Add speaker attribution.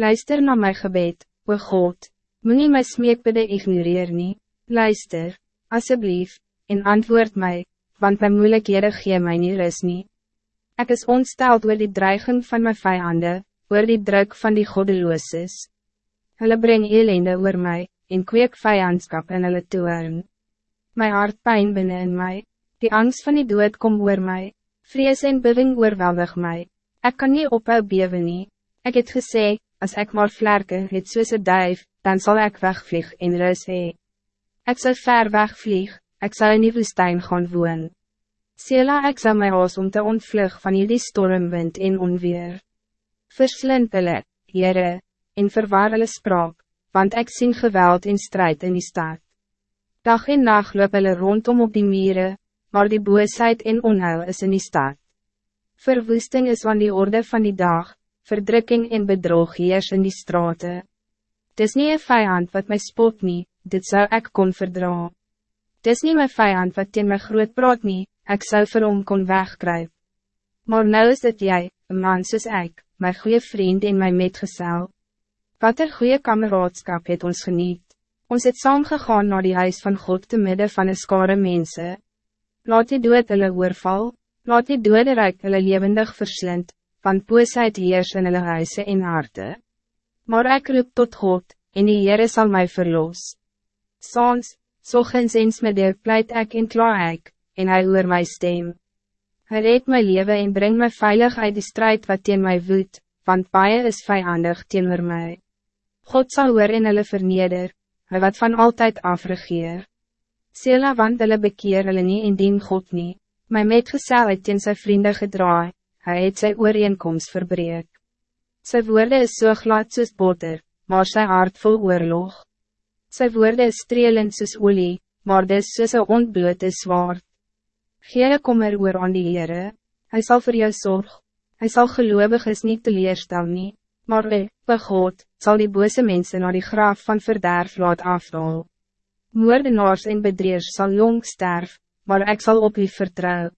Speaker 1: Luister naar mijn gebed, o God, moet nie my smeekbidde ignoreer nie, luister, alsjeblieft, en antwoord mij, want mijn moeilijkheden gee my nie ris nie. Ek is ontsteld oor die dreiging van mijn vijanden, oor die druk van die goddelooses. Hulle breng elende oor mij, en kweek vijandskap in hulle toeren. My hart pijn binnen in mij, die angst van die dood kom oor mij, vrees en bewing oorweldig mij. Ik kan niet ophou bewe nie, ek het gesê, als ik maar vlerke het soos een duif, dan zal ik wegvlieg en rus hee. Ek sal ver wegvlieg, ek sal in die woestijn gaan woon. Sela ek sal my haas om te ontvlug van jullie stormwind en onweer. Verslind hulle, Heere, en verwaar hulle spraak, want ik zie geweld en strijd in die stad. Dag en nacht loop hulle rondom op die mieren, maar die boosheid en onheil is in die stad. Verwoesting is van die orde van die dag, verdrukking en bedrog heers in die straten. Dis niet een vijand wat mij spot nie, dit zou ik kon verdra. Dis niet mijn vijand wat teen my groot praat nie, ek sou vir hom kon wegkruip. Maar nou is dit jij, een man soos ek, my goede vriend en my metgezel. Wat er goede kameraadskap het ons geniet. Ons het saam gegaan naar die huis van God te midden van een skare mense. Laat die dood hulle oorval, laat die dode rijk hulle levendig verslind, want boosheid heers in hulle huise en harte. Maar ik roep tot God, en die Heere sal my verlos. Saans, sogens eens met die pleit ek en kla ek, en hy oor my stem. Hy red my leven en bring my veilig uit die strijd wat teen my woed, want baie is vijandig teenoor my. God zal hoor in hulle verneder, hy wat van altijd afregeer. Sela want hulle bekeer hulle nie en dien God nie, my metgesel het teen sy vrienden gedraai, hy het sy ooreenkomst verbreek. Sy woorde is so glad soos boter, maar sy hart vol oorlog. Sy woorde is strelend soos olie, maar dis soos een ontblote zwaard. Gere kommer oor aan die Heere, hy sal voor jou zorg, hy sal geloobig is niet teleerstel nie, maar we, we God, sal die bose mensen naar die graaf van verderf laat afdaal. Moordenaars en bedreers zal jong sterf, maar ik zal op u vertrouwen.